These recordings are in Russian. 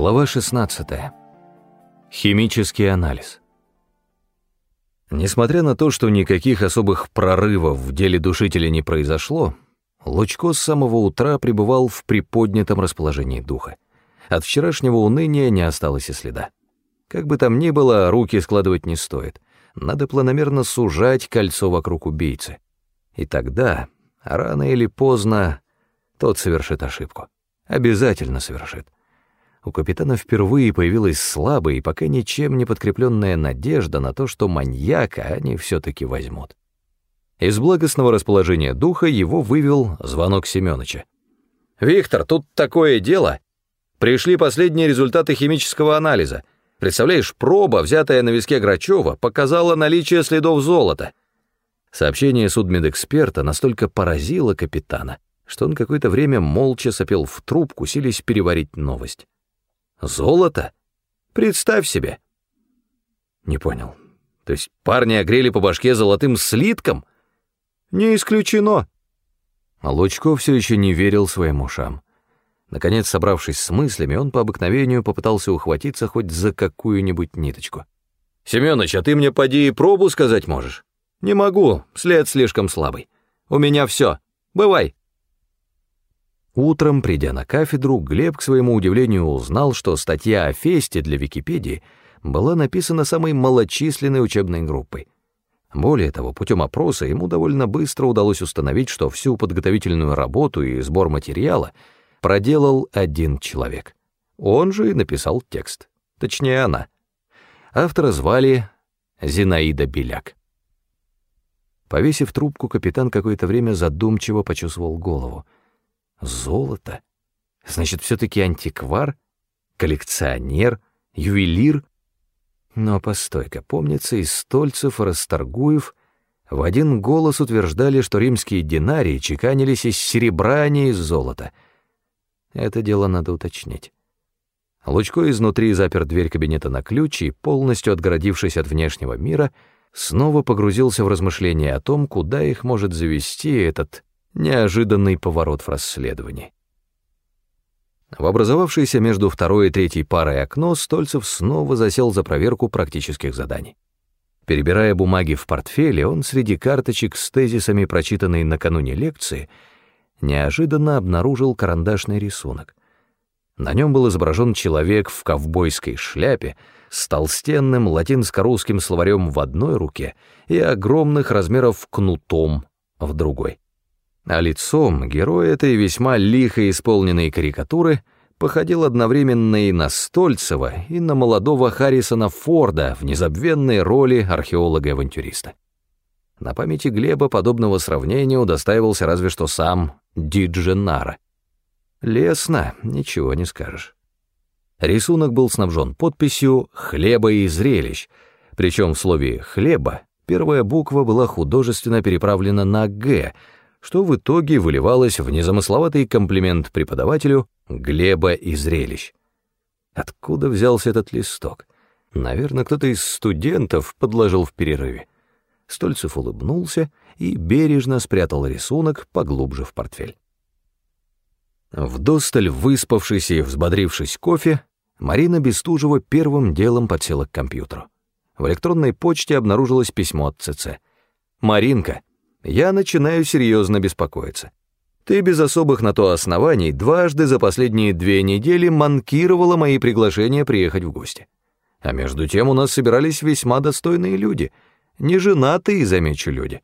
Глава 16. Химический анализ. Несмотря на то, что никаких особых прорывов в деле душителя не произошло, Лучко с самого утра пребывал в приподнятом расположении духа. От вчерашнего уныния не осталось и следа. Как бы там ни было, руки складывать не стоит. Надо планомерно сужать кольцо вокруг убийцы. И тогда, рано или поздно, тот совершит ошибку. Обязательно совершит у капитана впервые появилась слабая и пока ничем не подкрепленная надежда на то, что маньяка они все-таки возьмут. Из благостного расположения духа его вывел звонок Семёныча. «Виктор, тут такое дело. Пришли последние результаты химического анализа. Представляешь, проба, взятая на виске Грачева, показала наличие следов золота». Сообщение судмедэксперта настолько поразило капитана, что он какое-то время молча сопел в трубку, сились переварить новость. Золото? Представь себе. Не понял. То есть парни огрели по башке золотым слитком? Не исключено. А Лучко все еще не верил своим ушам. Наконец, собравшись с мыслями, он по обыкновению попытался ухватиться хоть за какую-нибудь ниточку. «Семёныч, а ты мне поди и пробу сказать можешь?» «Не могу, след слишком слабый. У меня все. Бывай». Утром, придя на кафедру, Глеб, к своему удивлению, узнал, что статья о фесте для Википедии была написана самой малочисленной учебной группой. Более того, путем опроса ему довольно быстро удалось установить, что всю подготовительную работу и сбор материала проделал один человек. Он же и написал текст. Точнее, она. Автора звали Зинаида Беляк. Повесив трубку, капитан какое-то время задумчиво почувствовал голову — Золото? Значит, все-таки антиквар? Коллекционер? Ювелир? Но постой-ка, помнится, из Стольцев и Расторгуев в один голос утверждали, что римские динарии чеканились из серебра, а не из золота. Это дело надо уточнить. Лучко изнутри запер дверь кабинета на ключ и, полностью отгородившись от внешнего мира, снова погрузился в размышления о том, куда их может завести этот Неожиданный поворот в расследовании. В образовавшееся между второй и третьей парой окно Стольцев снова засел за проверку практических заданий. Перебирая бумаги в портфеле, он среди карточек с тезисами, прочитанной накануне лекции, неожиданно обнаружил карандашный рисунок. На нем был изображен человек в ковбойской шляпе с толстенным латинско-русским словарем в одной руке и огромных размеров кнутом в другой а лицом герой этой весьма лихо исполненной карикатуры походил одновременно и на Стольцева, и на молодого Харрисона Форда в незабвенной роли археолога-авантюриста. На памяти Глеба подобного сравнения удостаивался разве что сам Дидженара. Лесно, ничего не скажешь. Рисунок был снабжен подписью «Хлеба и зрелищ», причем в слове «хлеба» первая буква была художественно переправлена на «г», что в итоге выливалось в незамысловатый комплимент преподавателю Глеба и зрелищ. Откуда взялся этот листок? Наверное, кто-то из студентов подложил в перерыве. Стольцев улыбнулся и бережно спрятал рисунок поглубже в портфель. Вдосталь выспавшись и взбодрившись кофе, Марина Бестужева первым делом подсела к компьютеру. В электронной почте обнаружилось письмо от ЦЦ. «Маринка, я начинаю серьезно беспокоиться. Ты без особых на то оснований дважды за последние две недели манкировала мои приглашения приехать в гости. А между тем у нас собирались весьма достойные люди, не женатые, замечу люди.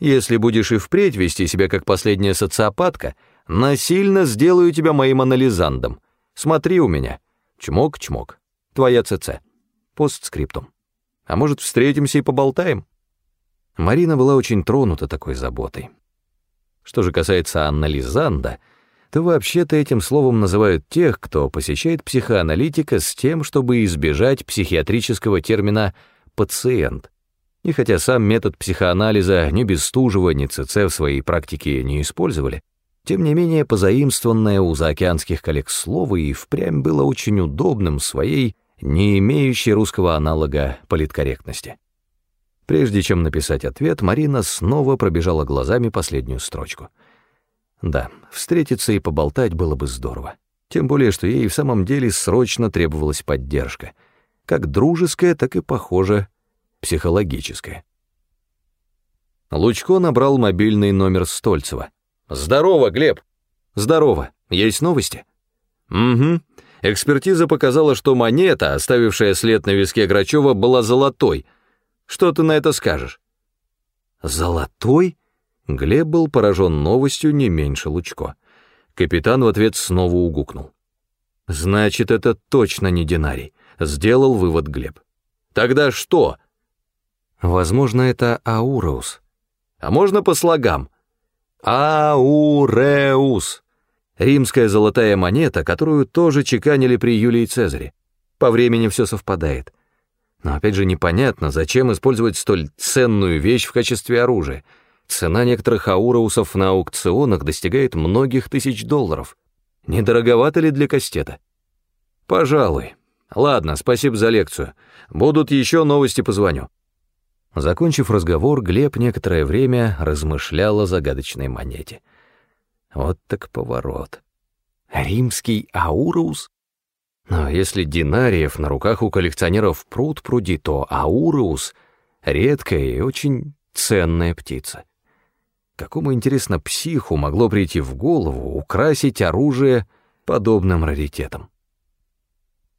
Если будешь и впредь вести себя как последняя социопатка, насильно сделаю тебя моим анализандом. Смотри у меня. Чмок-чмок. Твоя ЦЦ. Постскриптум. А может, встретимся и поболтаем? Марина была очень тронута такой заботой. Что же касается анализанда, то вообще-то этим словом называют тех, кто посещает психоаналитика с тем, чтобы избежать психиатрического термина «пациент». И хотя сам метод психоанализа ни Бестужева, ни ЦЦ в своей практике не использовали, тем не менее позаимствованное у заокеанских коллег слово и впрямь было очень удобным своей, не имеющей русского аналога политкорректности. Прежде чем написать ответ, Марина снова пробежала глазами последнюю строчку. Да, встретиться и поболтать было бы здорово. Тем более, что ей в самом деле срочно требовалась поддержка. Как дружеская, так и, похоже, психологическая. Лучко набрал мобильный номер Стольцева. «Здорово, Глеб!» «Здорово. Есть новости?» «Угу. Экспертиза показала, что монета, оставившая след на виске Грачева, была золотой. Что ты на это скажешь?» «Золотой?» Глеб был поражен новостью не меньше Лучко. Капитан в ответ снова угукнул. «Значит, это точно не динарий», — сделал вывод Глеб. «Тогда что?» «Возможно, это Ауреус. А можно по слогам?» «Ауреус». Римская золотая монета, которую тоже чеканили при Юлии Цезаре. По времени все совпадает. Но опять же непонятно, зачем использовать столь ценную вещь в качестве оружия. Цена некоторых ауреусов на аукционах достигает многих тысяч долларов. Не дороговато ли для кастета? Пожалуй. Ладно, спасибо за лекцию. Будут еще новости, позвоню. Закончив разговор, Глеб некоторое время размышлял о загадочной монете — вот так поворот. Римский Ауреус? Но если динариев на руках у коллекционеров пруд пруди, то Ауреус — редкая и очень ценная птица. Какому, интересно, психу могло прийти в голову украсить оружие подобным раритетом?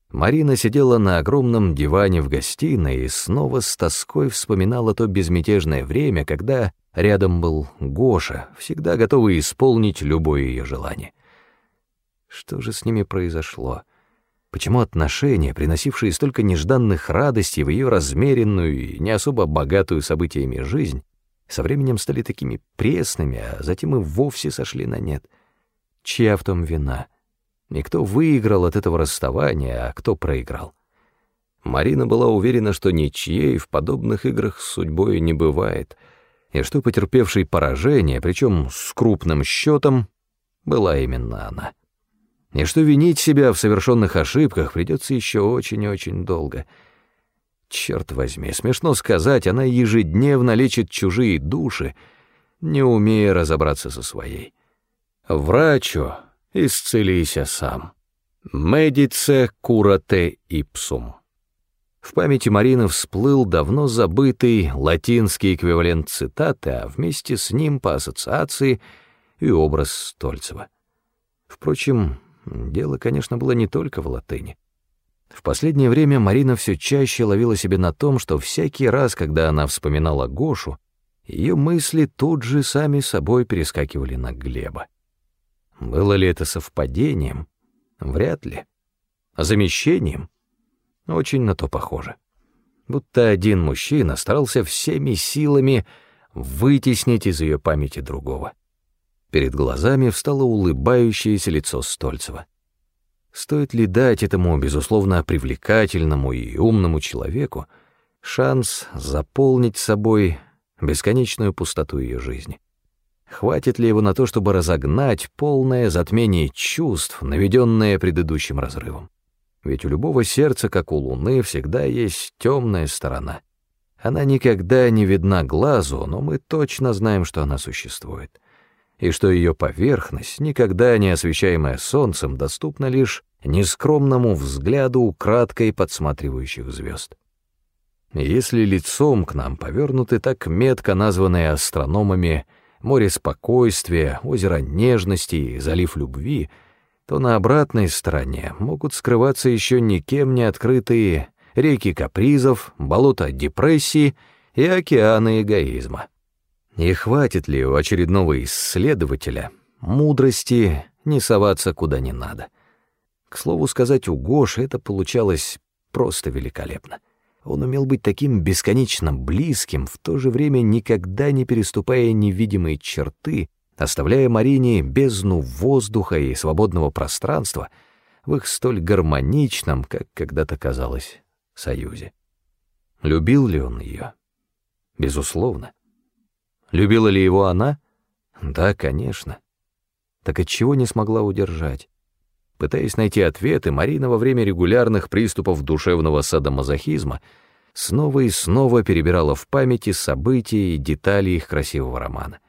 Марина сидела на огромном диване в гостиной и снова с тоской вспоминала то безмятежное время, когда Рядом был Гоша, всегда готовый исполнить любое ее желание. Что же с ними произошло? Почему отношения, приносившие столько нежданных радостей в ее размеренную и не особо богатую событиями жизнь, со временем стали такими пресными, а затем и вовсе сошли на нет? Чья в том вина? И кто выиграл от этого расставания, а кто проиграл? Марина была уверена, что ничьей в подобных играх с судьбой не бывает — и что потерпевшей поражение, причем с крупным счетом, была именно она. И что винить себя в совершенных ошибках придется еще очень-очень долго. Черт возьми, смешно сказать, она ежедневно лечит чужие души, не умея разобраться со своей. Врачу исцелися сам. Медице курате ипсум. В памяти Марины всплыл давно забытый латинский эквивалент цитаты, а вместе с ним по ассоциации и образ Стольцева. Впрочем, дело, конечно, было не только в латыни. В последнее время Марина все чаще ловила себе на том, что всякий раз, когда она вспоминала Гошу, ее мысли тут же сами собой перескакивали на Глеба. Было ли это совпадением? Вряд ли. Замещением? Очень на то похоже. Будто один мужчина старался всеми силами вытеснить из ее памяти другого. Перед глазами встало улыбающееся лицо Стольцева. Стоит ли дать этому, безусловно, привлекательному и умному человеку шанс заполнить собой бесконечную пустоту ее жизни? Хватит ли его на то, чтобы разогнать полное затмение чувств, наведенное предыдущим разрывом? Ведь у любого сердца, как у луны, всегда есть темная сторона. Она никогда не видна глазу, но мы точно знаем, что она существует. И что ее поверхность, никогда не освещаемая солнцем, доступна лишь нескромному взгляду украдкой подсматривающих звезд. Если лицом к нам повернуты так метко названные астрономами море спокойствия, озеро нежности и залив любви — то на обратной стороне могут скрываться еще никем не открытые реки капризов, болота депрессии и океаны эгоизма. И хватит ли у очередного исследователя мудрости не соваться куда не надо? К слову сказать, у Гоши это получалось просто великолепно. Он умел быть таким бесконечно близким, в то же время никогда не переступая невидимые черты, оставляя Марине бездну воздуха и свободного пространства в их столь гармоничном, как когда-то казалось, союзе. Любил ли он ее? Безусловно. Любила ли его она? Да, конечно. Так от чего не смогла удержать? Пытаясь найти ответы, Марина во время регулярных приступов душевного садомазохизма снова и снова перебирала в памяти события и детали их красивого романа.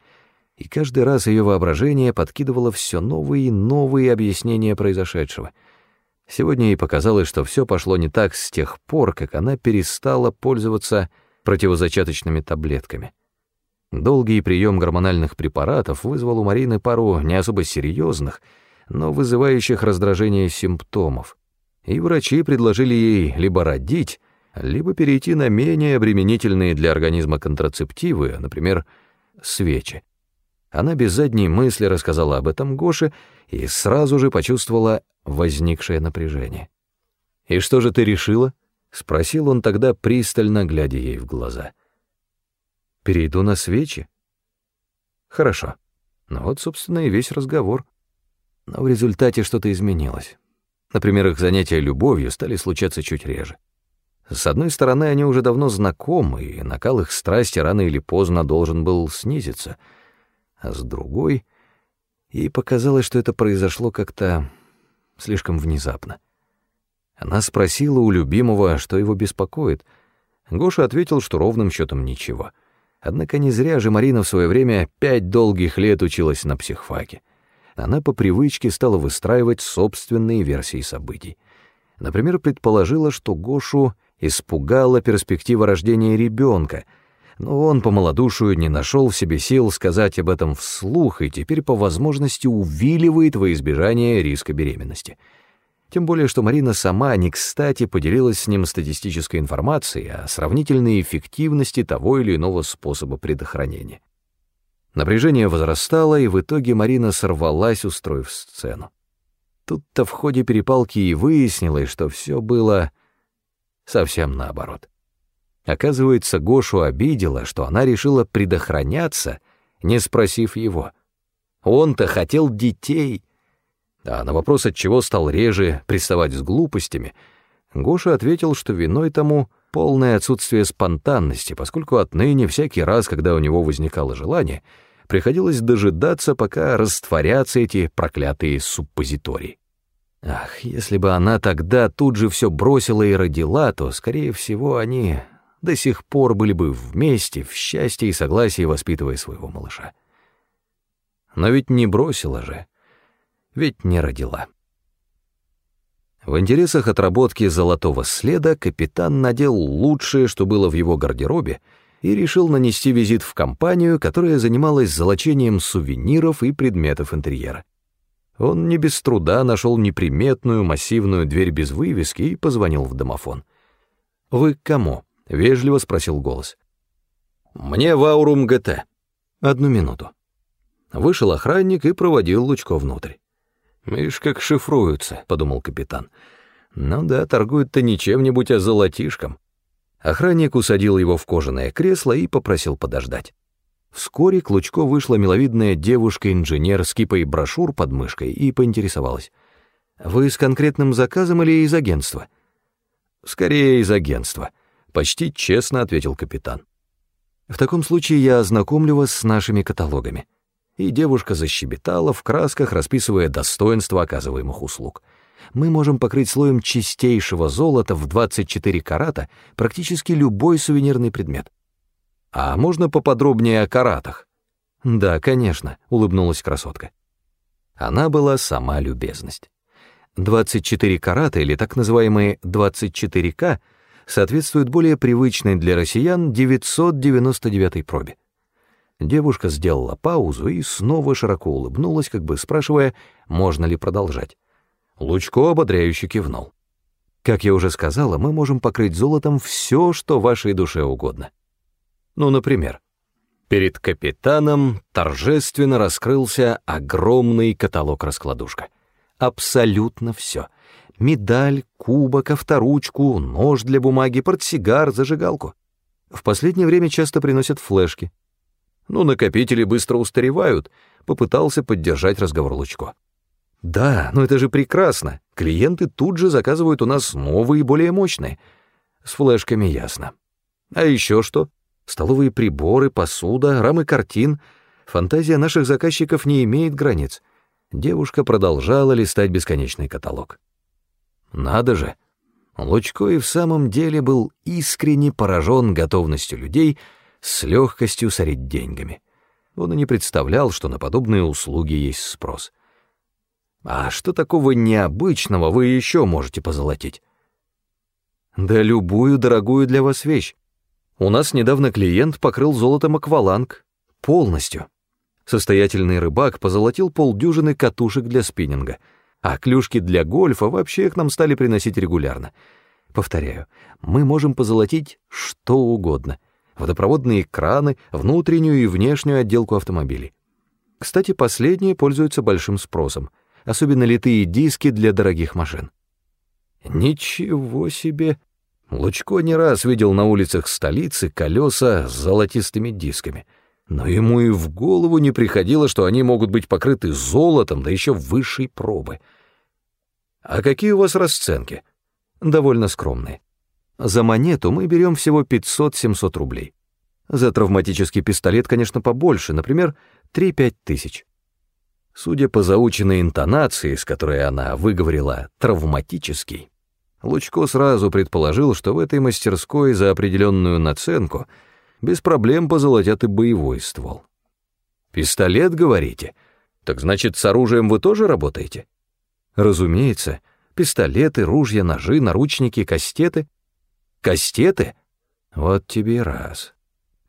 И каждый раз ее воображение подкидывало все новые и новые объяснения произошедшего. Сегодня ей показалось, что все пошло не так с тех пор, как она перестала пользоваться противозачаточными таблетками. Долгий прием гормональных препаратов вызвал у Марины пару не особо серьезных, но вызывающих раздражение симптомов, и врачи предложили ей либо родить, либо перейти на менее обременительные для организма контрацептивы, например, свечи. Она без задней мысли рассказала об этом Гоше и сразу же почувствовала возникшее напряжение. «И что же ты решила?» — спросил он тогда, пристально глядя ей в глаза. «Перейду на свечи?» «Хорошо. Ну вот, собственно, и весь разговор. Но в результате что-то изменилось. Например, их занятия любовью стали случаться чуть реже. С одной стороны, они уже давно знакомы, и накал их страсти рано или поздно должен был снизиться, а с другой... Ей показалось, что это произошло как-то слишком внезапно. Она спросила у любимого, что его беспокоит. Гоша ответил, что ровным счетом ничего. Однако не зря же Марина в свое время пять долгих лет училась на психфаке. Она по привычке стала выстраивать собственные версии событий. Например, предположила, что Гошу испугала перспектива рождения ребенка, но он по малодушию не нашел в себе сил сказать об этом вслух и теперь по возможности увиливает во избежание риска беременности. Тем более, что Марина сама не кстати поделилась с ним статистической информацией о сравнительной эффективности того или иного способа предохранения. Напряжение возрастало, и в итоге Марина сорвалась, устроив сцену. Тут-то в ходе перепалки и выяснилось, что все было совсем наоборот. Оказывается, Гошу обидела, что она решила предохраняться, не спросив его. Он-то хотел детей. А на вопрос, от чего стал реже приставать с глупостями, Гоша ответил, что виной тому полное отсутствие спонтанности, поскольку отныне всякий раз, когда у него возникало желание, приходилось дожидаться, пока растворятся эти проклятые суппозитории. Ах, если бы она тогда тут же все бросила и родила, то, скорее всего, они до сих пор были бы вместе, в счастье и согласии, воспитывая своего малыша. Но ведь не бросила же, ведь не родила. В интересах отработки золотого следа капитан надел лучшее, что было в его гардеробе, и решил нанести визит в компанию, которая занималась золочением сувениров и предметов интерьера. Он не без труда нашел неприметную массивную дверь без вывески и позвонил в домофон. «Вы к кому?» — вежливо спросил голос. «Мне в Аурум ГТ». «Одну минуту». Вышел охранник и проводил Лучко внутрь. «Ишь, как шифруются», — подумал капитан. «Ну да, торгуют-то не чем-нибудь, а золотишком». Охранник усадил его в кожаное кресло и попросил подождать. Вскоре к Лучко вышла миловидная девушка-инженер с кипой брошюр под мышкой и поинтересовалась. «Вы с конкретным заказом или из агентства?» «Скорее из агентства», — почти честно ответил капитан. «В таком случае я ознакомлю вас с нашими каталогами». И девушка защебетала в красках, расписывая достоинства оказываемых услуг. Мы можем покрыть слоем чистейшего золота в 24 карата практически любой сувенирный предмет. «А можно поподробнее о каратах?» «Да, конечно», — улыбнулась красотка. Она была сама любезность. 24 карата, или так называемые 24К, соответствуют более привычной для россиян 999 пробе. Девушка сделала паузу и снова широко улыбнулась, как бы спрашивая, можно ли продолжать. Лучко ободряюще кивнул. Как я уже сказала, мы можем покрыть золотом все, что вашей душе угодно. Ну, например, перед капитаном торжественно раскрылся огромный каталог-раскладушка. Абсолютно все. Медаль, кубок, авторучку, нож для бумаги, портсигар, зажигалку. В последнее время часто приносят флешки. Ну, накопители быстро устаревают, попытался поддержать разговор Лучко. Да, но это же прекрасно. Клиенты тут же заказывают у нас новые, более мощные. С флешками ясно. А еще что? Столовые приборы, посуда, рамы картин. Фантазия наших заказчиков не имеет границ. Девушка продолжала листать бесконечный каталог. Надо же! Лучко и в самом деле был искренне поражен готовностью людей с легкостью сорить деньгами. Он и не представлял, что на подобные услуги есть спрос. А что такого необычного вы еще можете позолотить? Да любую дорогую для вас вещь. У нас недавно клиент покрыл золотом акваланг. Полностью. Состоятельный рыбак позолотил полдюжины катушек для спиннинга, а клюшки для гольфа вообще к нам стали приносить регулярно. Повторяю, мы можем позолотить что угодно. Водопроводные краны, внутреннюю и внешнюю отделку автомобилей. Кстати, последние пользуются большим спросом, особенно литые диски для дорогих машин. Ничего себе! Лучко не раз видел на улицах столицы колеса с золотистыми дисками, но ему и в голову не приходило, что они могут быть покрыты золотом, да еще высшей пробы. А какие у вас расценки? Довольно скромные. За монету мы берем всего 500-700 рублей. За травматический пистолет, конечно, побольше, например, 3-5 тысяч. Судя по заученной интонации, с которой она выговорила «травматический», Лучко сразу предположил, что в этой мастерской за определенную наценку без проблем позолотят и боевой ствол. «Пистолет, говорите? Так значит, с оружием вы тоже работаете?» «Разумеется. Пистолеты, ружья, ножи, наручники, кастеты». «Кастеты? Вот тебе и раз».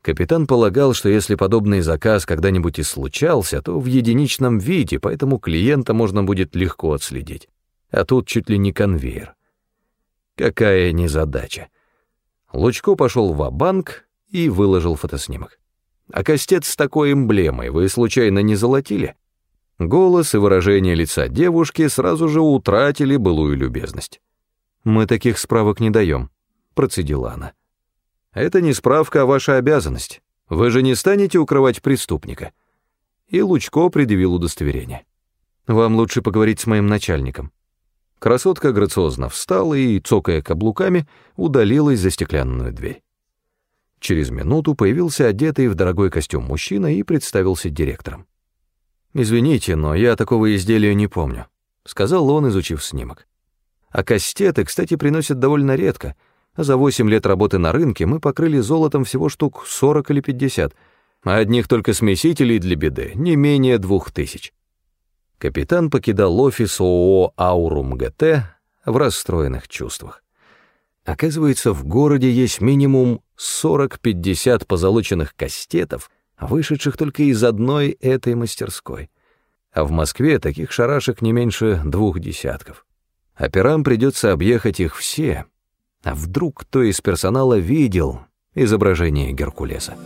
Капитан полагал, что если подобный заказ когда-нибудь и случался, то в единичном виде, поэтому клиента можно будет легко отследить. А тут чуть ли не конвейер. Какая незадача. Лучко пошел в банк и выложил фотоснимок. А костец с такой эмблемой вы случайно не золотили? Голос и выражение лица девушки сразу же утратили былую любезность. «Мы таких справок не даем», — процедила она. «Это не справка, а ваша обязанность. Вы же не станете укрывать преступника». И Лучко предъявил удостоверение. «Вам лучше поговорить с моим начальником. Красотка грациозно встала и, цокая каблуками, удалилась за стеклянную дверь. Через минуту появился одетый в дорогой костюм мужчина и представился директором. «Извините, но я такого изделия не помню», — сказал он, изучив снимок. «А кастеты, кстати, приносят довольно редко. За восемь лет работы на рынке мы покрыли золотом всего штук 40 или 50, а одних только смесителей для беды не менее двух тысяч капитан покидал офис ООО «Аурум ГТ» в расстроенных чувствах. Оказывается, в городе есть минимум 40-50 позолоченных кастетов, вышедших только из одной этой мастерской. А в Москве таких шарашек не меньше двух десятков. Операм придется объехать их все. А вдруг кто из персонала видел изображение Геркулеса?